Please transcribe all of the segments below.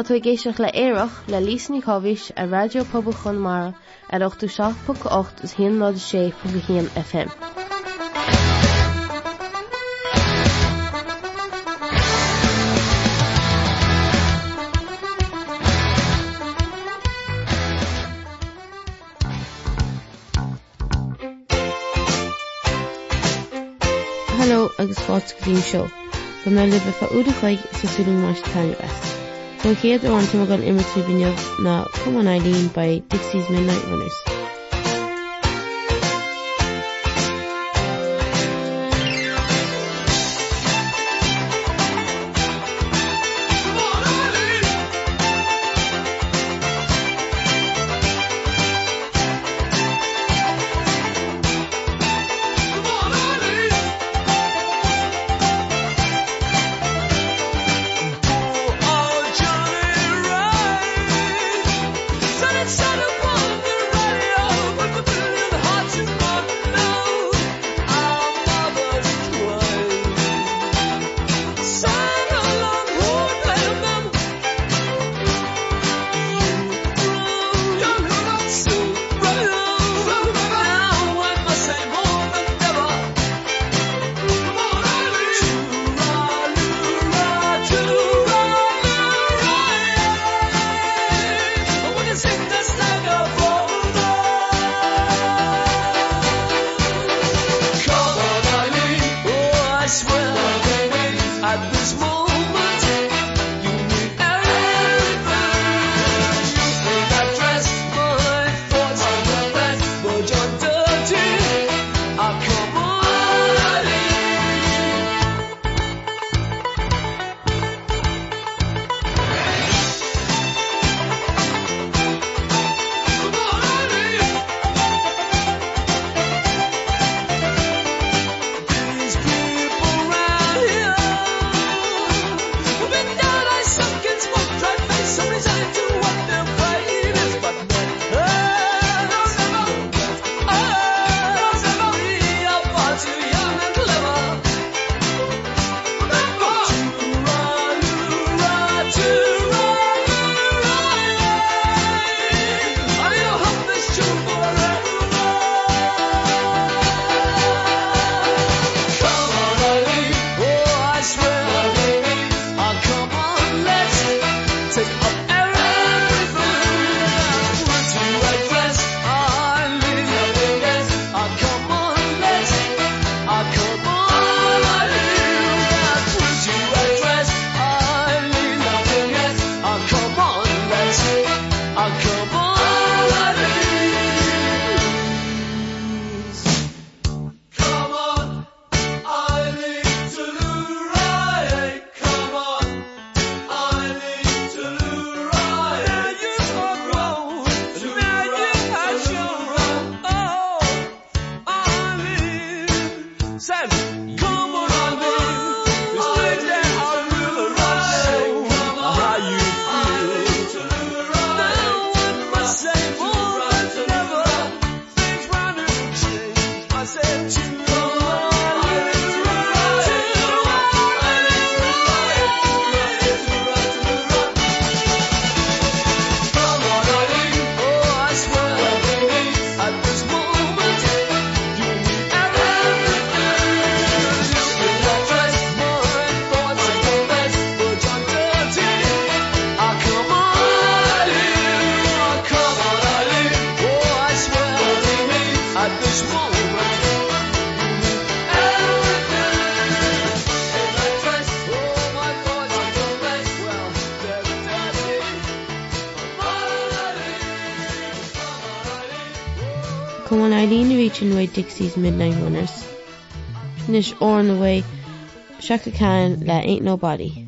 Tá tú géisioach le éireach le lísní chohís a radiopabal chunmara ar 8ú 6.8 is hí ná sé fu hían FM. agus fád gotín seo, go me libe fa úda chuig sasúling mar. Don an tu gan imimetú binneamh na cum an Eileen by Dexys Midnight Runners. Dexys Midnight Runners. Nish or in the way Chaka Khan that ain't nobody.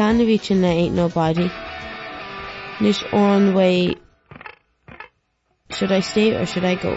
Canhí sin na ain't nobody. Nis on way should I stay or should I go?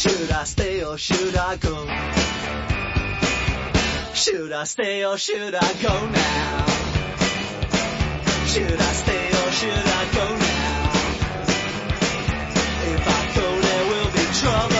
Should I stay or should I go? Should I stay or should I go now? Should I stay or should I go now? If I go there will be trouble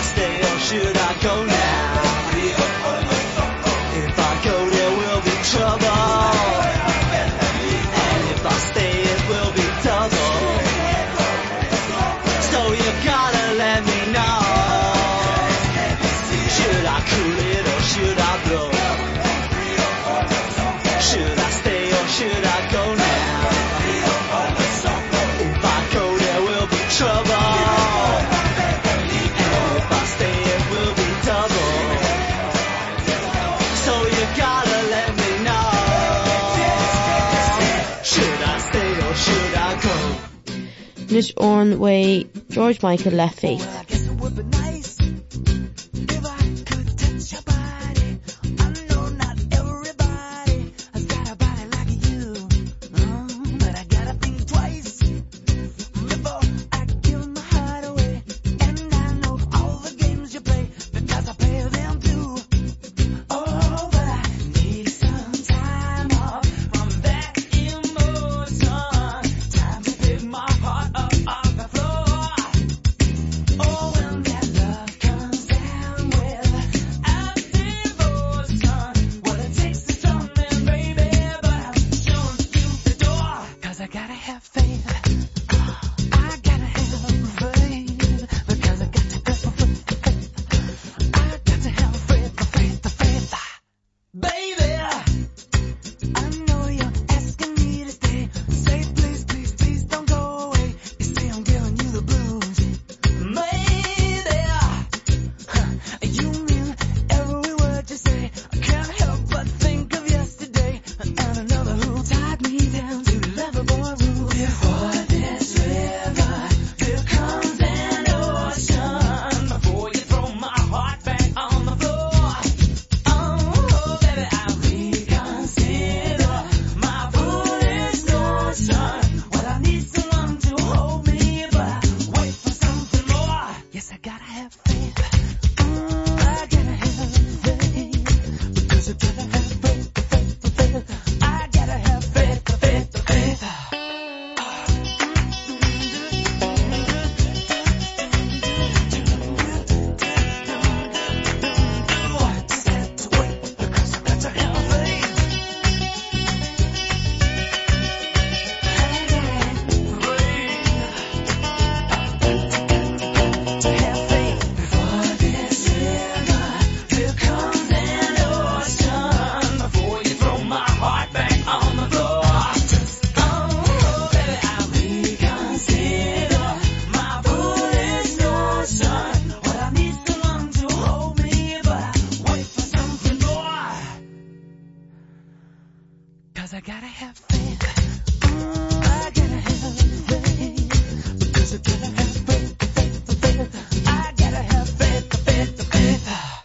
Nis on way George Michael left face.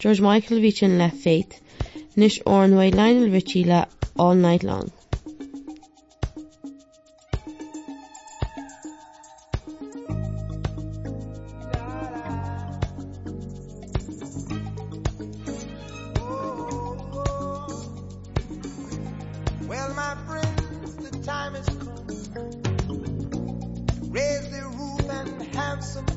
George Michael ví sin le féit, nís ornhfuid leinil rití le all night long. Raise the roof and have some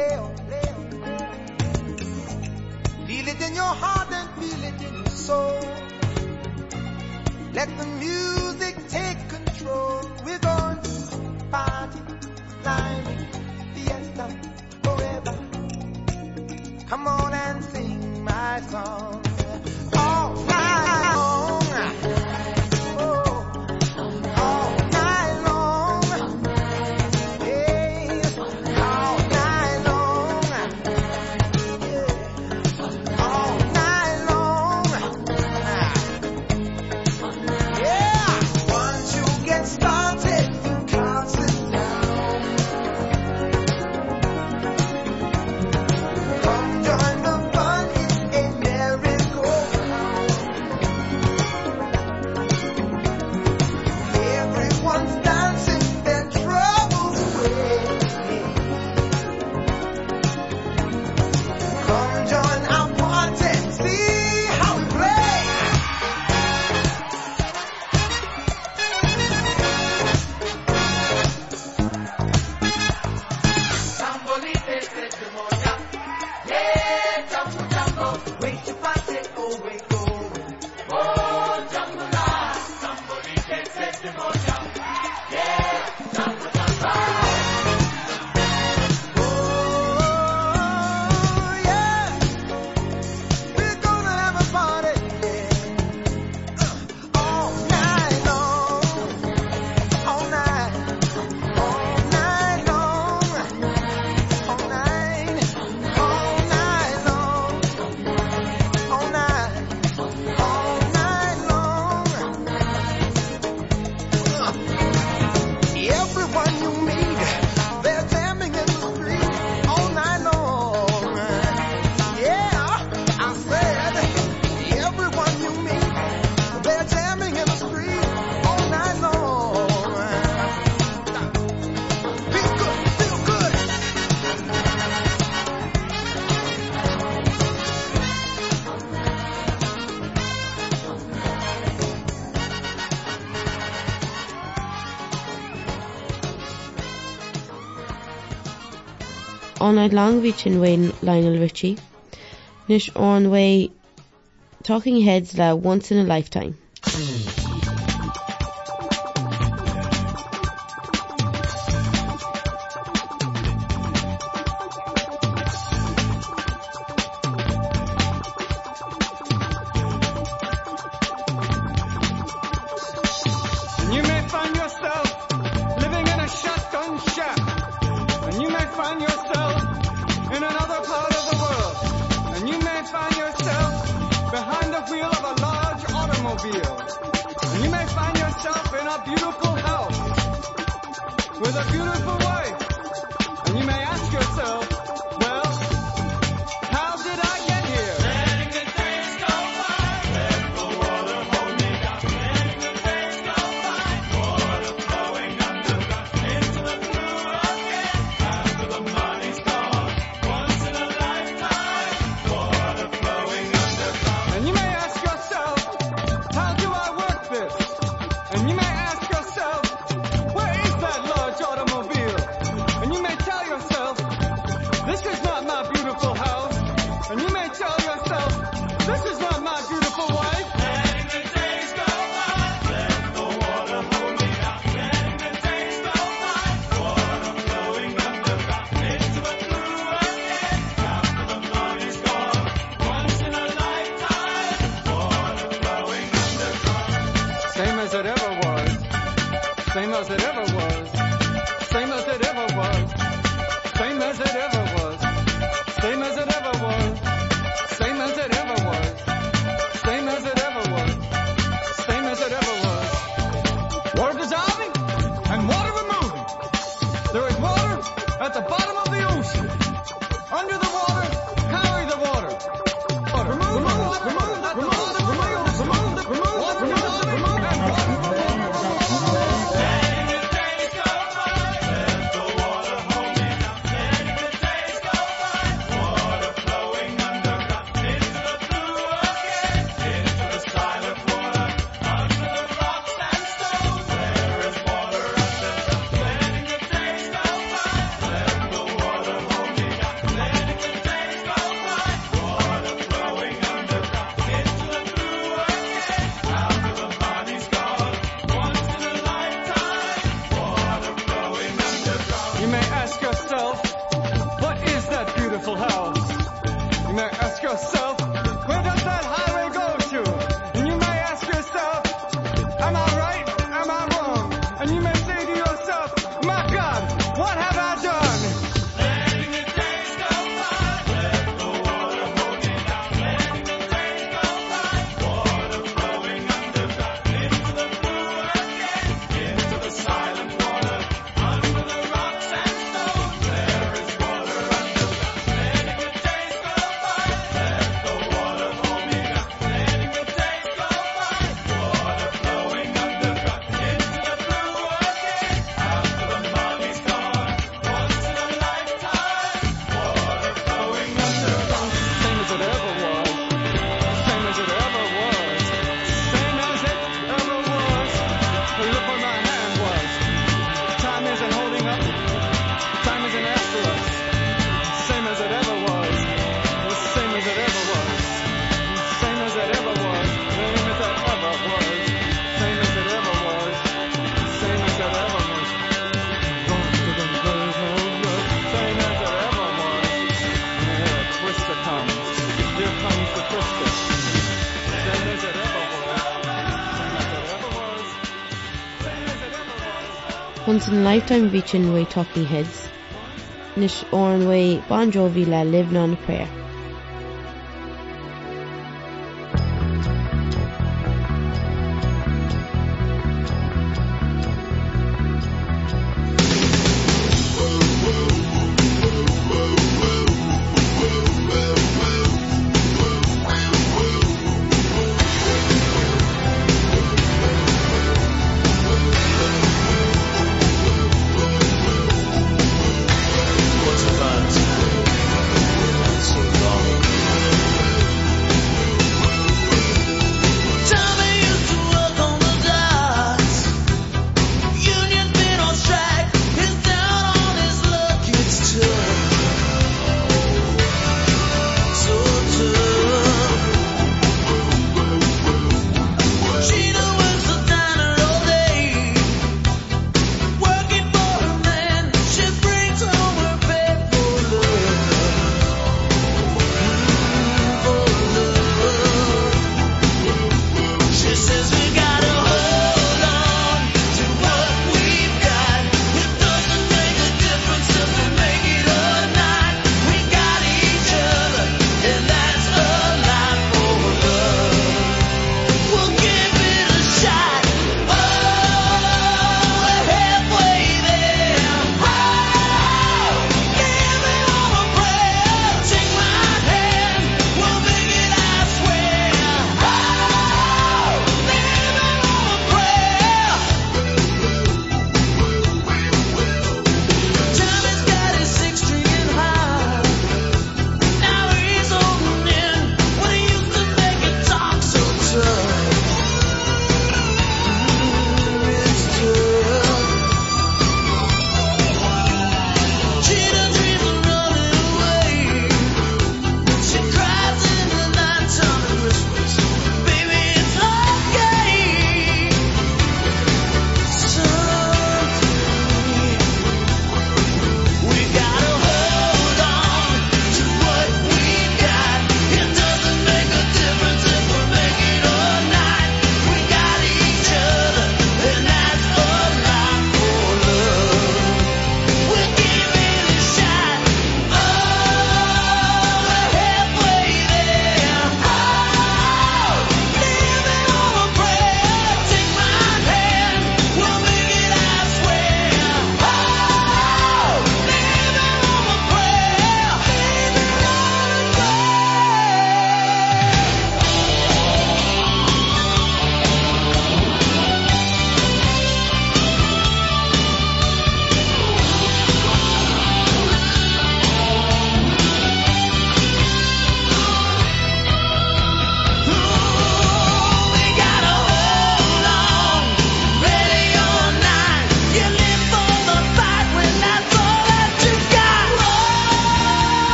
leo leo. Feel it in your heart and feel it in your soul. Let the music take control. We're going to party climbing fiesta forever. Come on and sing my song. I'll Táid langmhí sin bhain Lionel Richie, nus an bha talking heads le once in a lifetime. Hmm. nighttime vichin way talking heads. Nish oran way Bon Jovi la live non prayer.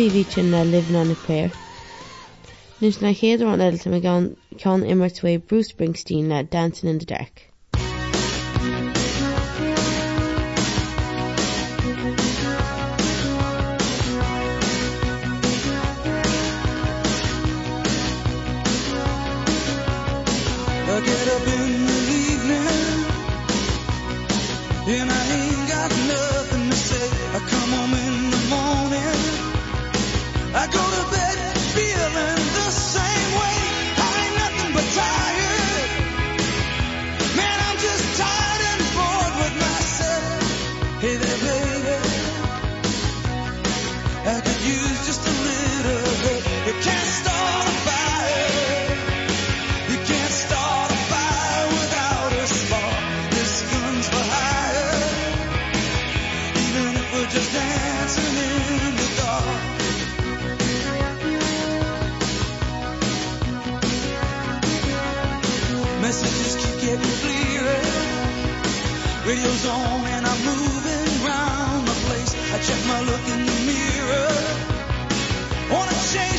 bhí ví sin na livna na cuir. Nus na chéadrán eilte me gan cean immertfu Bruce Springsteen le Dancing in the Dark.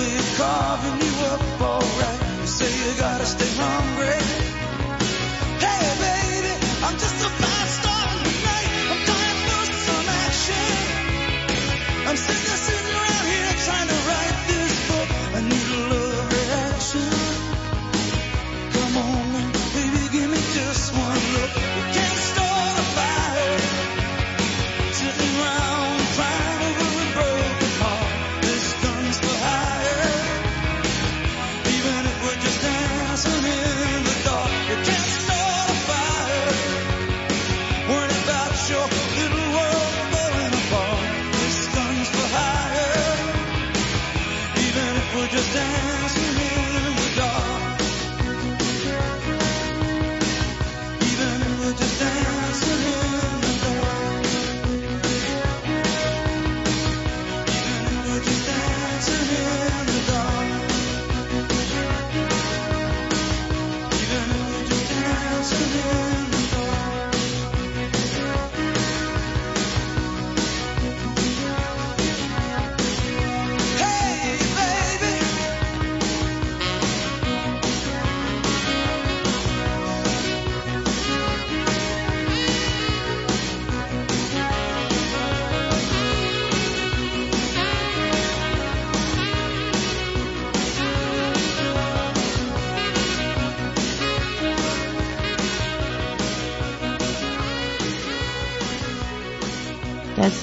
been carving you up all right you say you gotta stay hungry.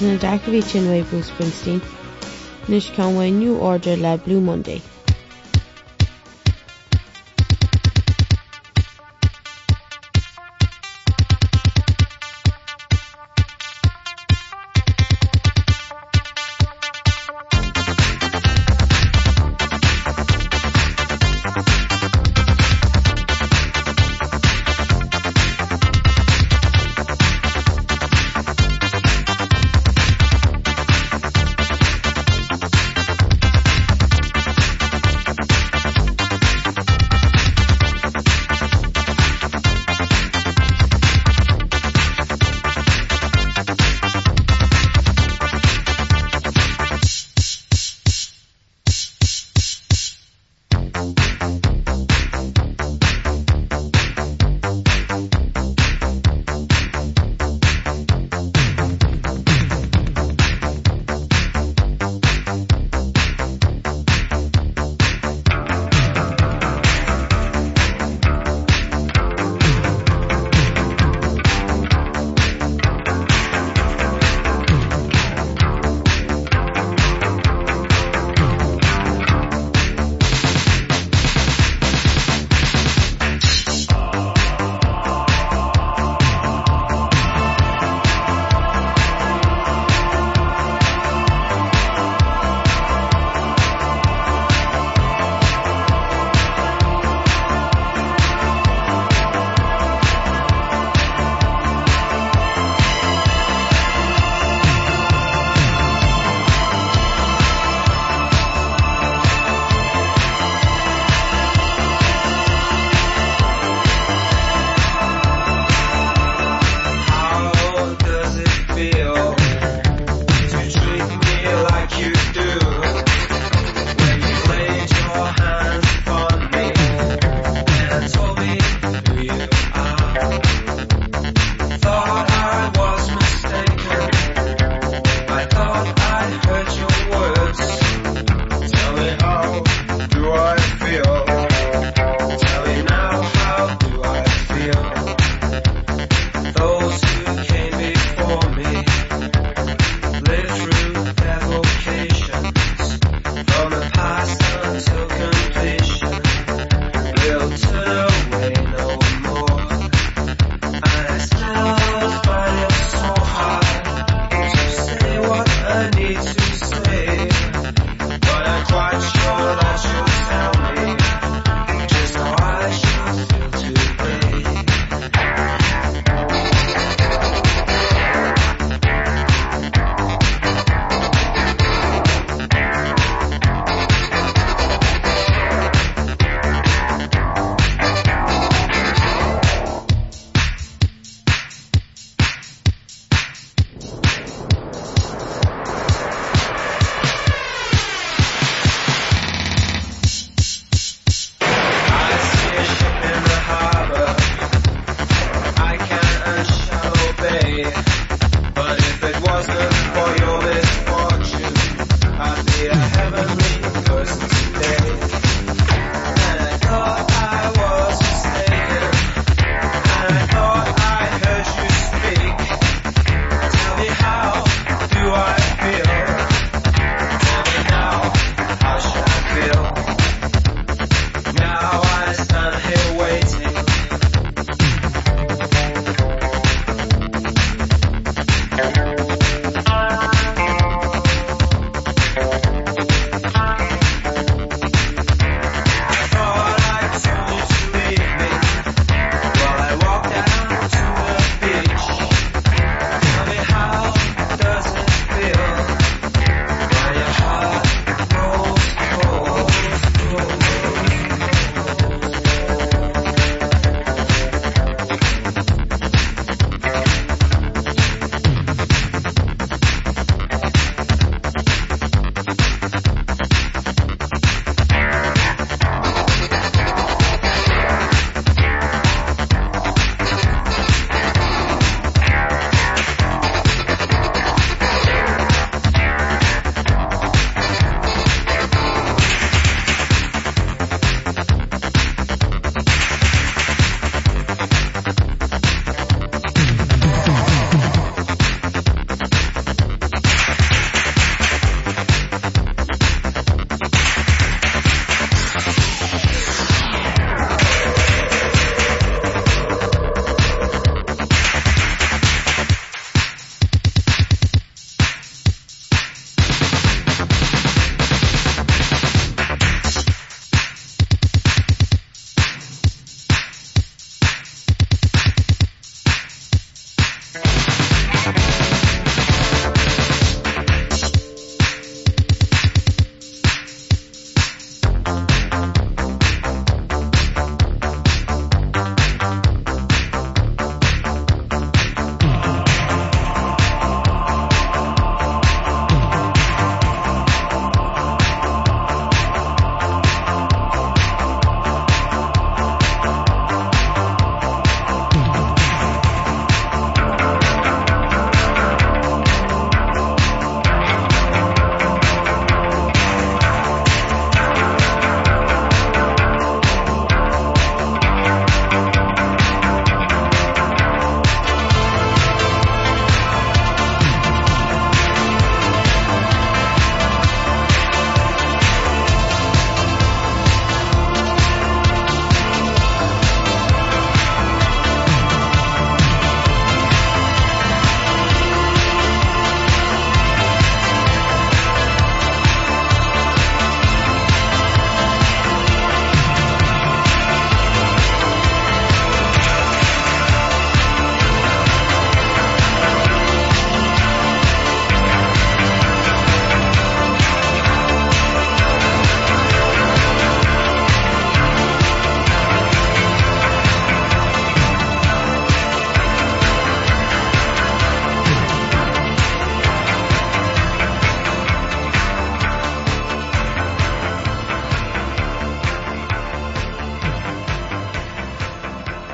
is an a dacahí sin Bruce Springsteen, nus ceanhhain New Order le Blue Monday.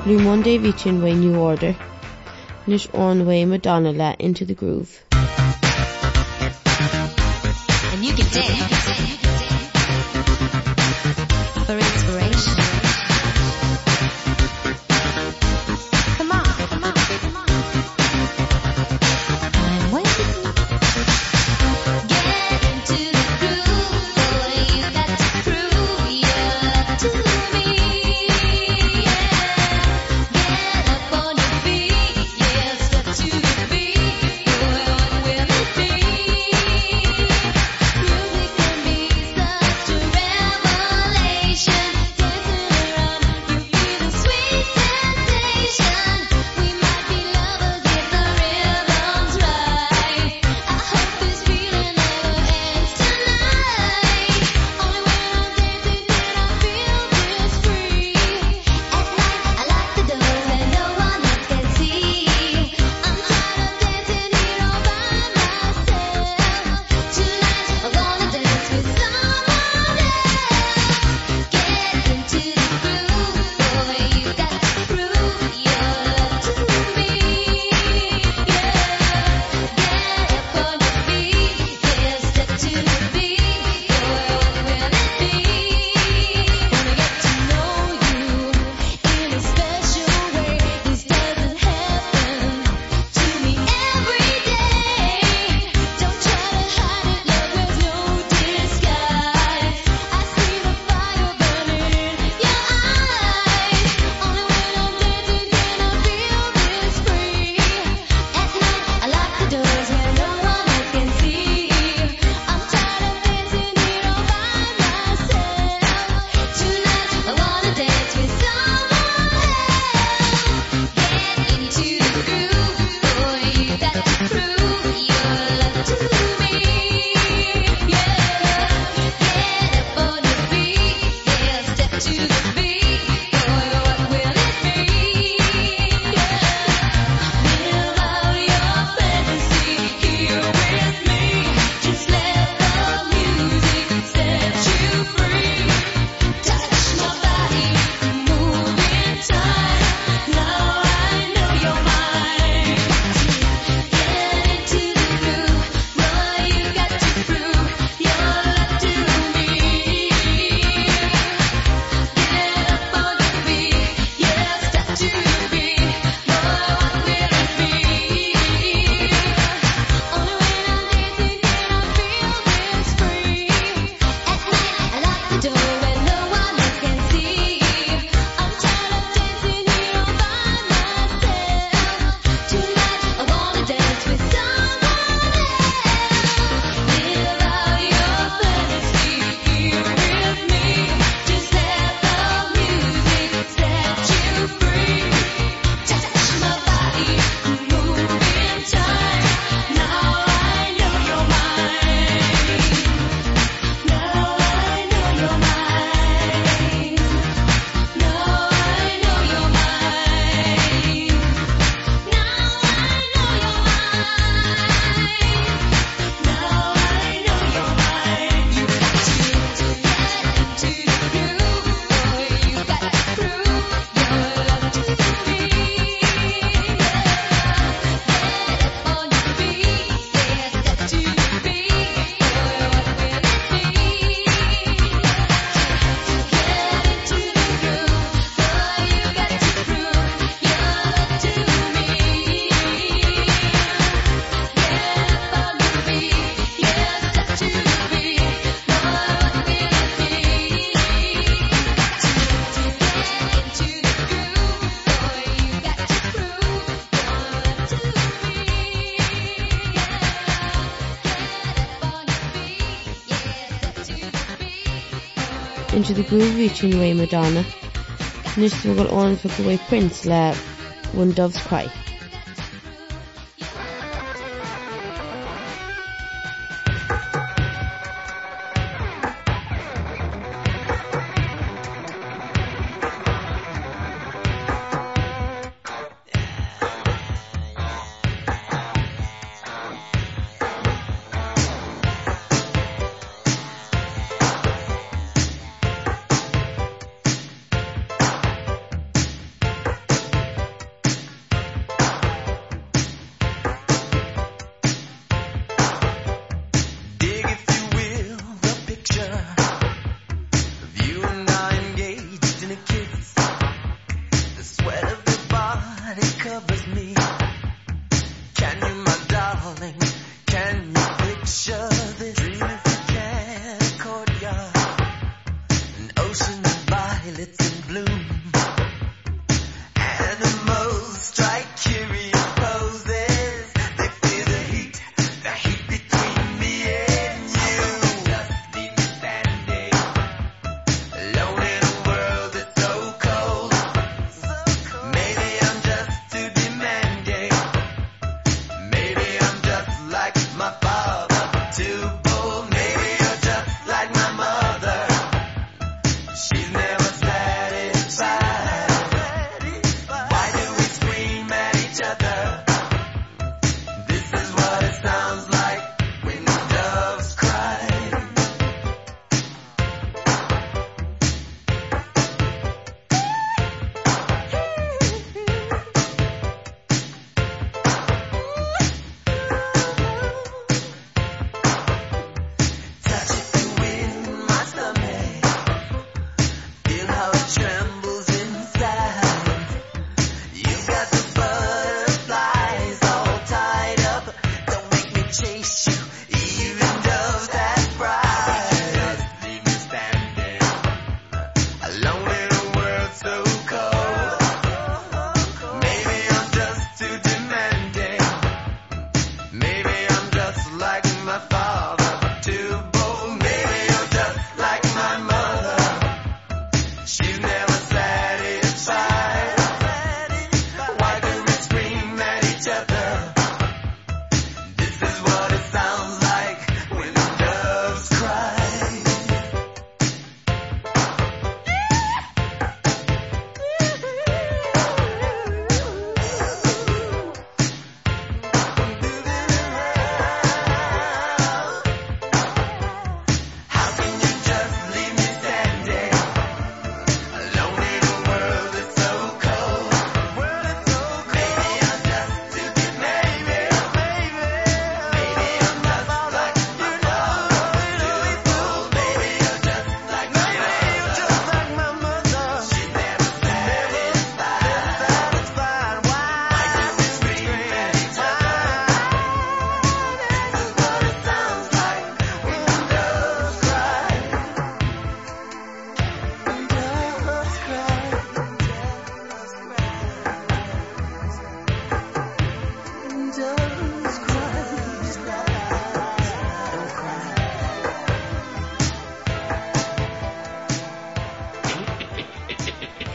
Blue Monday Vichin way New Order, Nish on way Madonna let into the groove. And you can dance. grúhí sin mé Madonna, nís bhfuil an fa go bhfuh Prince le bhain doves cry.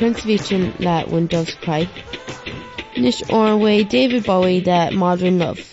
Transvision one When Doves Cry nish orway David Bowie de Modern Love.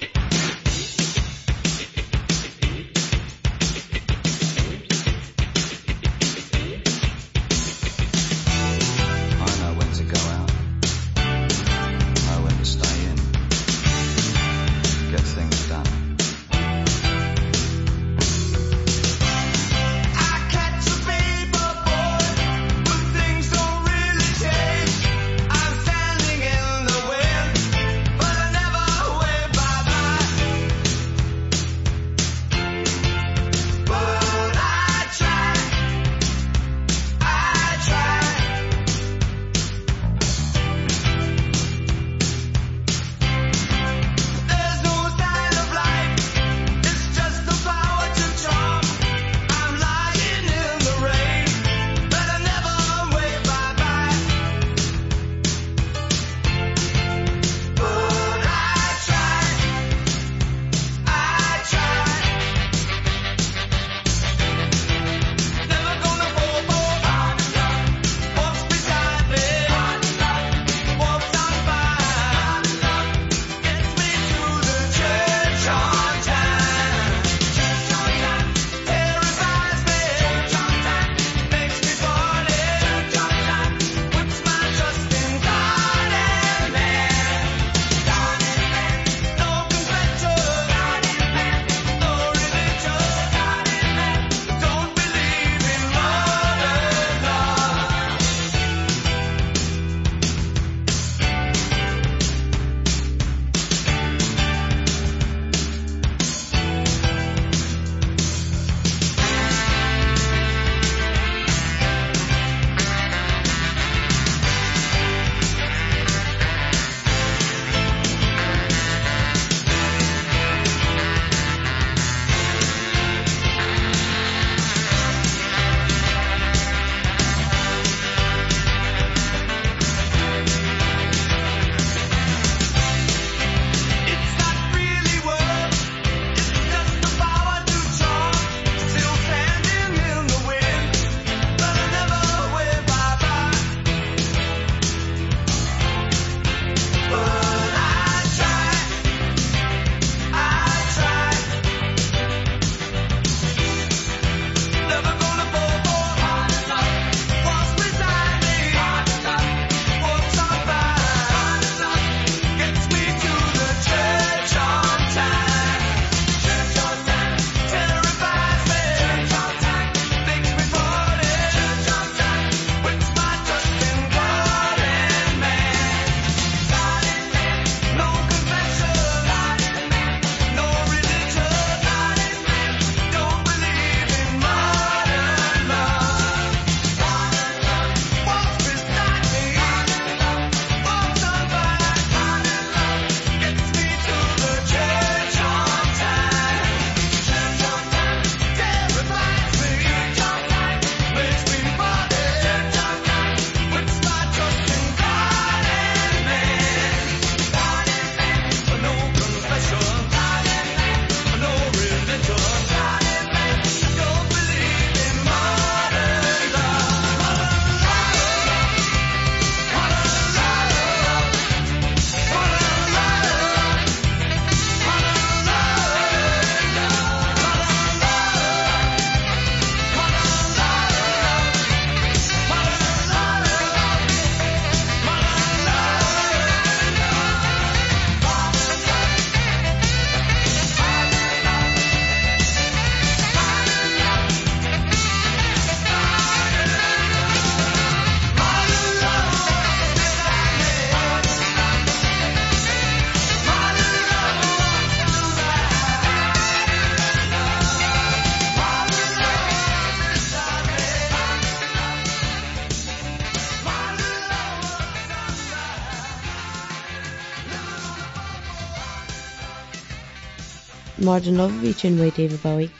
Mar den lobhí sin mé David Bowie.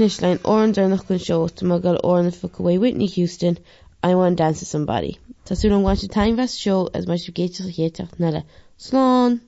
Nis lein oran nach gon seo má gal orna fa go Whitney Houston I want to dance with somebody. Tású an bhaint time vest show as mar géite a héteach nelle. Slán!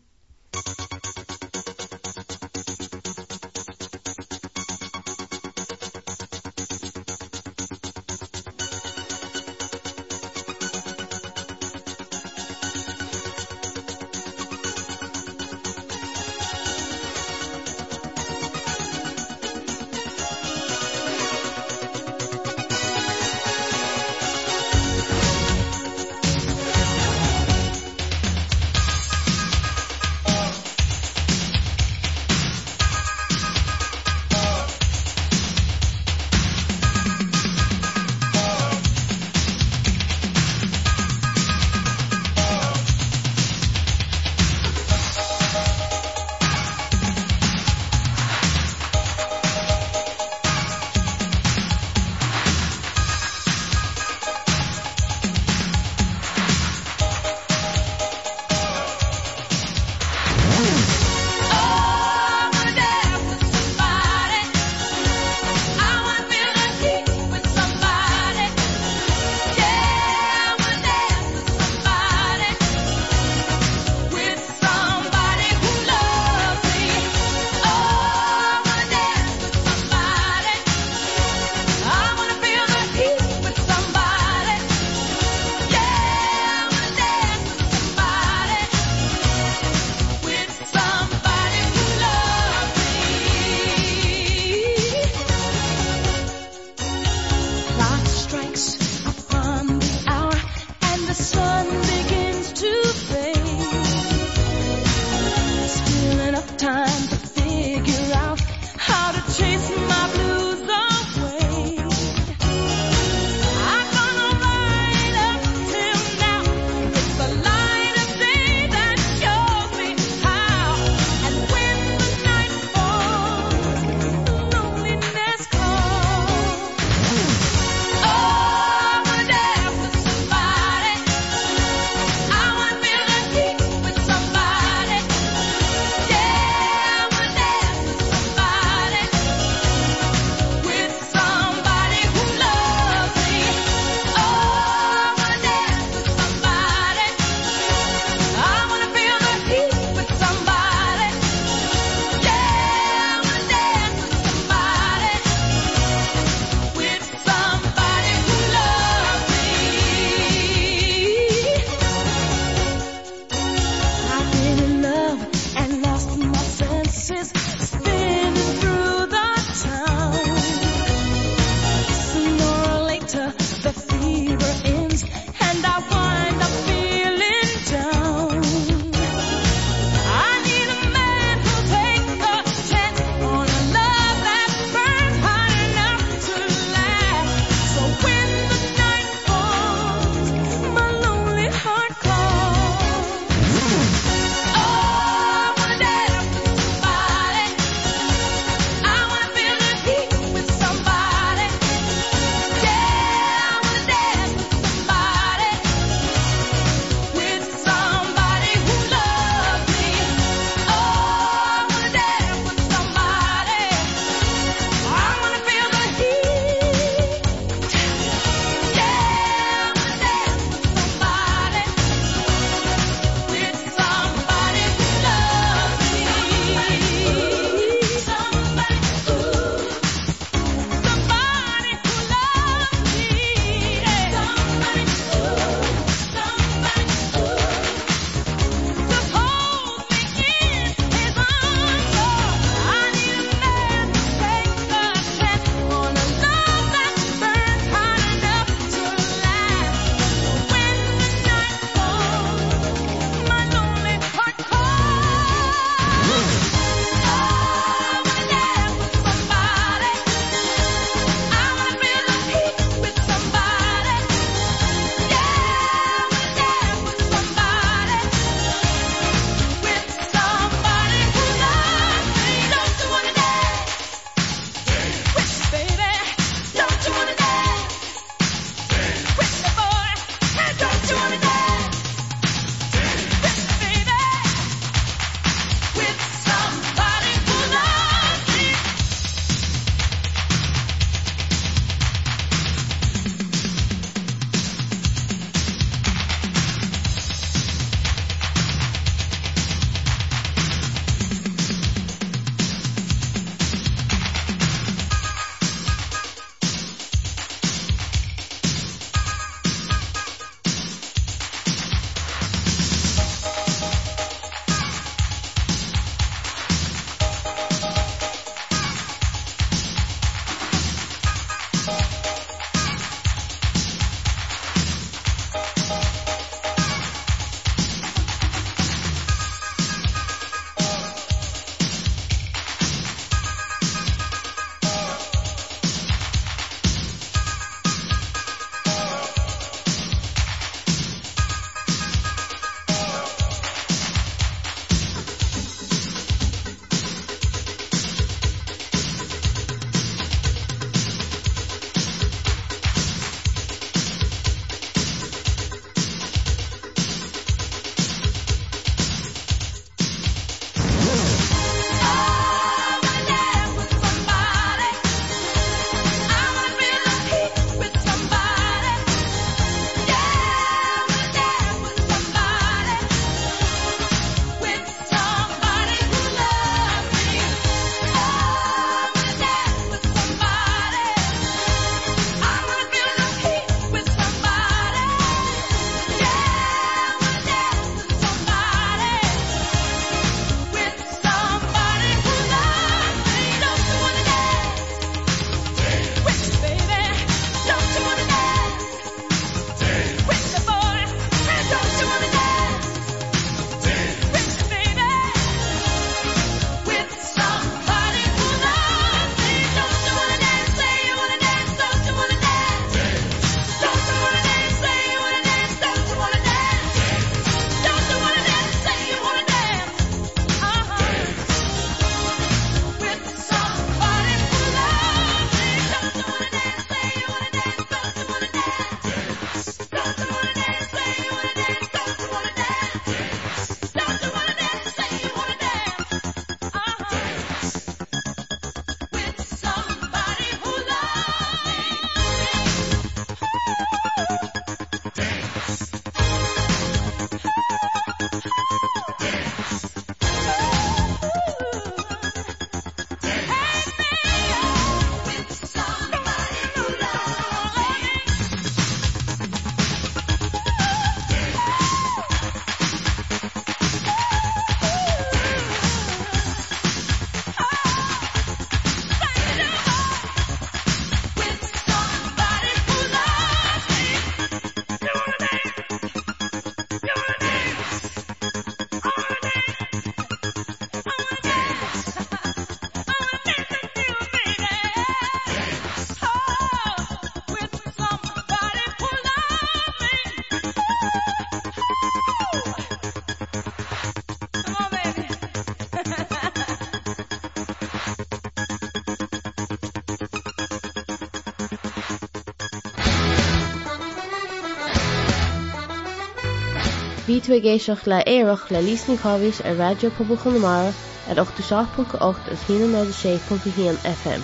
Tuigéisioach le éireach le lísní cáhís ar radio poblbal chunamara at 8 seach.8 a 16.héan FM.